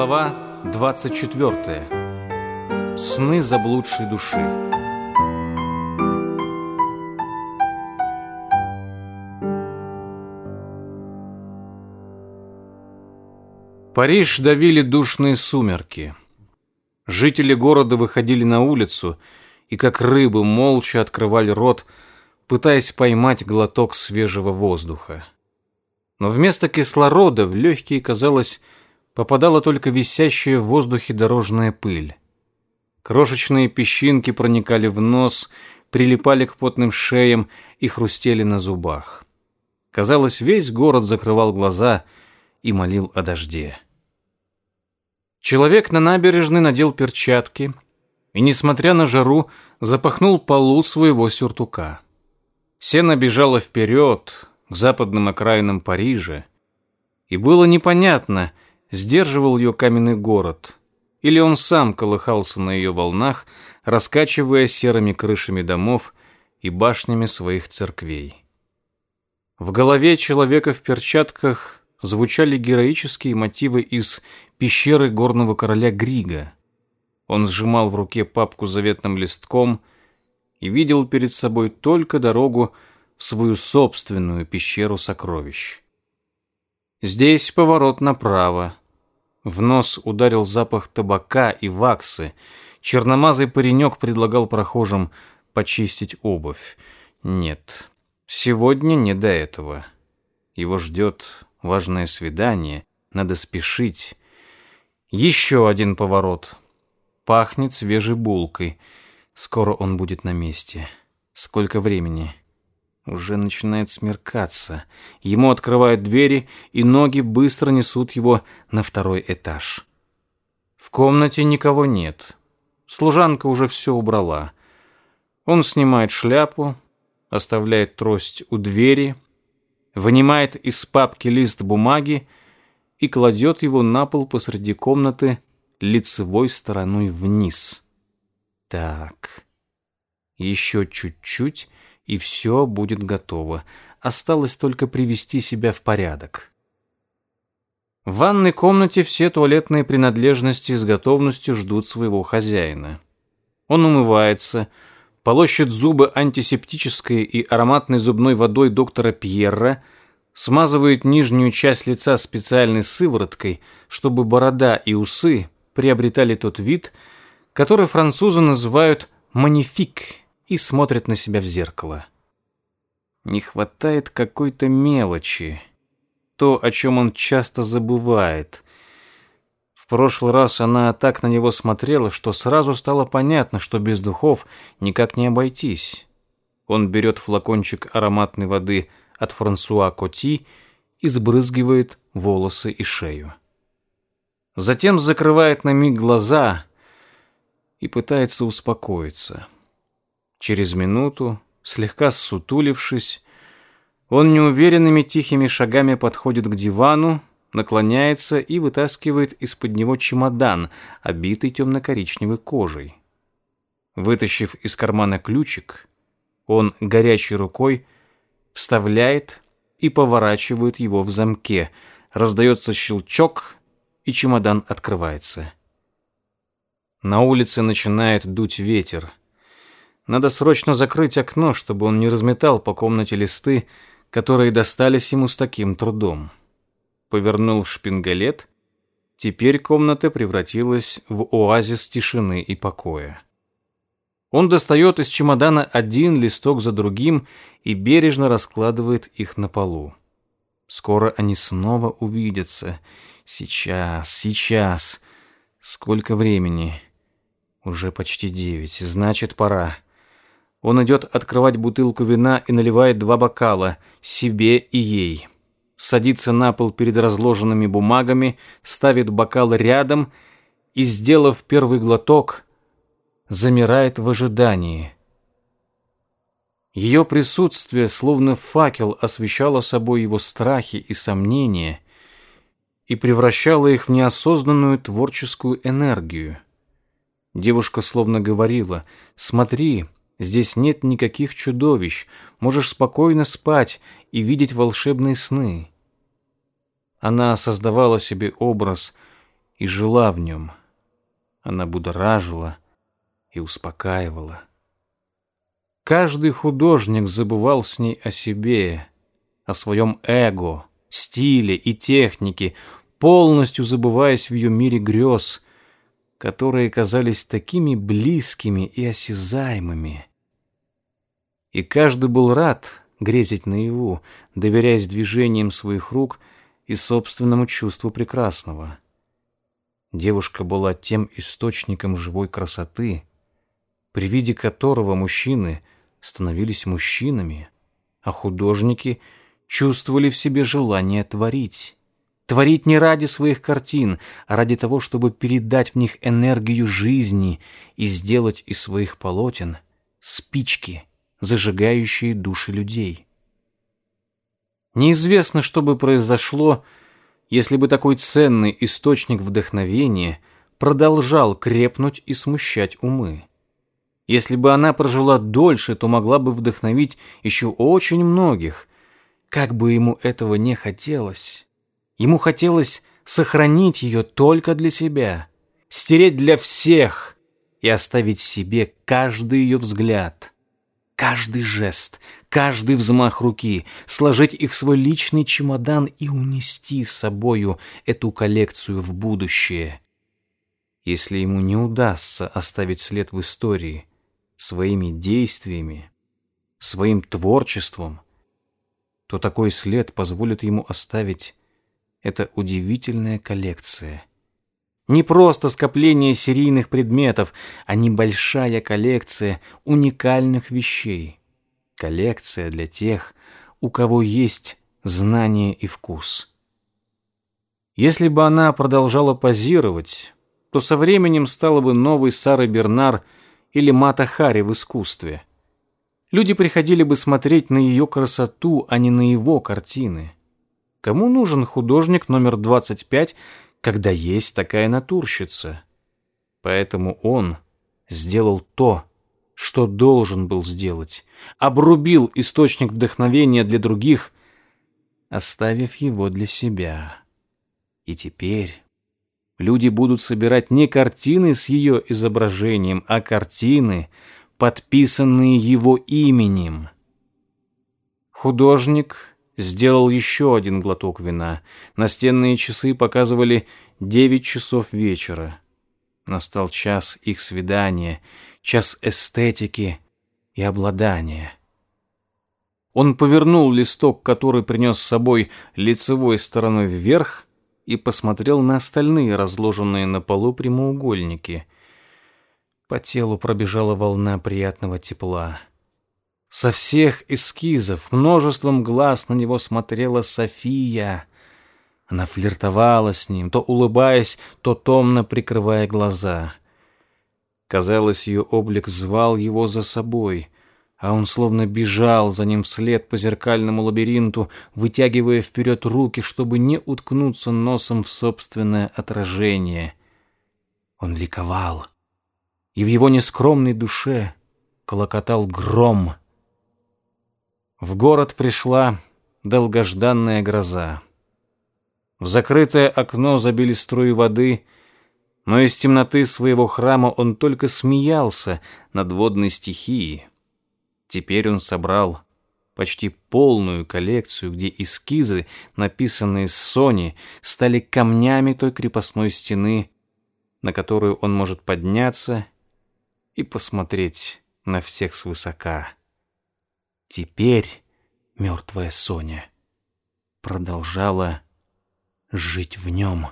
Глава 24. Сны заблудшей души. Париж давили душные сумерки. Жители города выходили на улицу и, как рыбы, молча открывали рот, пытаясь поймать глоток свежего воздуха. Но вместо кислорода в легкие, казалось, попадала только висящая в воздухе дорожная пыль. Крошечные песчинки проникали в нос, прилипали к потным шеям и хрустели на зубах. Казалось, весь город закрывал глаза и молил о дожде. Человек на набережной надел перчатки и, несмотря на жару, запахнул полу своего сюртука. Сено бежало вперед, к западным окраинам Парижа, и было непонятно — сдерживал ее каменный город. Или он сам колыхался на ее волнах, раскачивая серыми крышами домов и башнями своих церквей. В голове человека в перчатках звучали героические мотивы из «Пещеры горного короля Грига». Он сжимал в руке папку с заветным листком и видел перед собой только дорогу в свою собственную пещеру сокровищ. Здесь поворот направо. В нос ударил запах табака и ваксы. Черномазый паренек предлагал прохожим почистить обувь. Нет, сегодня не до этого. Его ждет важное свидание, надо спешить. Еще один поворот. Пахнет свежей булкой. Скоро он будет на месте. Сколько времени? уже начинает смеркаться. Ему открывают двери, и ноги быстро несут его на второй этаж. В комнате никого нет. Служанка уже все убрала. Он снимает шляпу, оставляет трость у двери, вынимает из папки лист бумаги и кладет его на пол посреди комнаты лицевой стороной вниз. Так, еще чуть-чуть — и все будет готово. Осталось только привести себя в порядок. В ванной комнате все туалетные принадлежности с готовностью ждут своего хозяина. Он умывается, полощет зубы антисептической и ароматной зубной водой доктора Пьерра, смазывает нижнюю часть лица специальной сывороткой, чтобы борода и усы приобретали тот вид, который французы называют «манифик» и смотрит на себя в зеркало. Не хватает какой-то мелочи. То, о чем он часто забывает. В прошлый раз она так на него смотрела, что сразу стало понятно, что без духов никак не обойтись. Он берет флакончик ароматной воды от Франсуа Коти и сбрызгивает волосы и шею. Затем закрывает на миг глаза и пытается успокоиться. — Через минуту, слегка сутулившись, он неуверенными тихими шагами подходит к дивану, наклоняется и вытаскивает из-под него чемодан, обитый темно-коричневой кожей. Вытащив из кармана ключик, он горячей рукой вставляет и поворачивает его в замке. Раздается щелчок, и чемодан открывается. На улице начинает дуть ветер. Надо срочно закрыть окно, чтобы он не разметал по комнате листы, которые достались ему с таким трудом. Повернул шпингалет. Теперь комната превратилась в оазис тишины и покоя. Он достает из чемодана один листок за другим и бережно раскладывает их на полу. Скоро они снова увидятся. Сейчас, сейчас. Сколько времени? Уже почти девять. Значит, пора. Он идет открывать бутылку вина и наливает два бокала, себе и ей. Садится на пол перед разложенными бумагами, ставит бокалы рядом и, сделав первый глоток, замирает в ожидании. Ее присутствие, словно факел, освещало собой его страхи и сомнения и превращало их в неосознанную творческую энергию. Девушка словно говорила «Смотри, Здесь нет никаких чудовищ. Можешь спокойно спать и видеть волшебные сны. Она создавала себе образ и жила в нем. Она будоражила и успокаивала. Каждый художник забывал с ней о себе, о своем эго, стиле и технике, полностью забываясь в ее мире грез, которые казались такими близкими и осязаемыми — и каждый был рад грезить наяву, доверяясь движениям своих рук и собственному чувству прекрасного. Девушка была тем источником живой красоты, при виде которого мужчины становились мужчинами, а художники чувствовали в себе желание творить. Творить не ради своих картин, а ради того, чтобы передать в них энергию жизни и сделать из своих полотен спички – зажигающие души людей. Неизвестно, что бы произошло, если бы такой ценный источник вдохновения продолжал крепнуть и смущать умы. Если бы она прожила дольше, то могла бы вдохновить еще очень многих. Как бы ему этого не хотелось. Ему хотелось сохранить ее только для себя, стереть для всех и оставить себе каждый ее взгляд каждый жест, каждый взмах руки, сложить их в свой личный чемодан и унести с собою эту коллекцию в будущее. Если ему не удастся оставить след в истории своими действиями, своим творчеством, то такой след позволит ему оставить эта удивительная коллекция – не просто скопление серийных предметов, а небольшая коллекция уникальных вещей. Коллекция для тех, у кого есть знание и вкус. Если бы она продолжала позировать, то со временем стала бы новой Сарой Бернар или Мата Хари в искусстве. Люди приходили бы смотреть на ее красоту, а не на его картины. Кому нужен художник номер 25, когда есть такая натурщица. Поэтому он сделал то, что должен был сделать, обрубил источник вдохновения для других, оставив его для себя. И теперь люди будут собирать не картины с ее изображением, а картины, подписанные его именем. Художник сделал еще один глоток вина. Настенные часы показывали девять часов вечера. Настал час их свидания, час эстетики и обладания. Он повернул листок, который принес с собой лицевой стороной вверх, и посмотрел на остальные разложенные на полу прямоугольники. По телу пробежала волна приятного тепла. Со всех эскизов множеством глаз на него смотрела София. Она флиртовала с ним, то улыбаясь, то томно прикрывая глаза. Казалось, ее облик звал его за собой, а он словно бежал за ним вслед по зеркальному лабиринту, вытягивая вперед руки, чтобы не уткнуться носом в собственное отражение. Он ликовал, и в его нескромной душе колокотал гром — в город пришла долгожданная гроза. В закрытое окно забили струи воды, но из темноты своего храма он только смеялся над водной стихией. Теперь он собрал почти полную коллекцию, где эскизы, написанные с Сони, стали камнями той крепостной стены, на которую он может подняться и посмотреть на всех свысока. Теперь мертвая Соня продолжала жить в нем.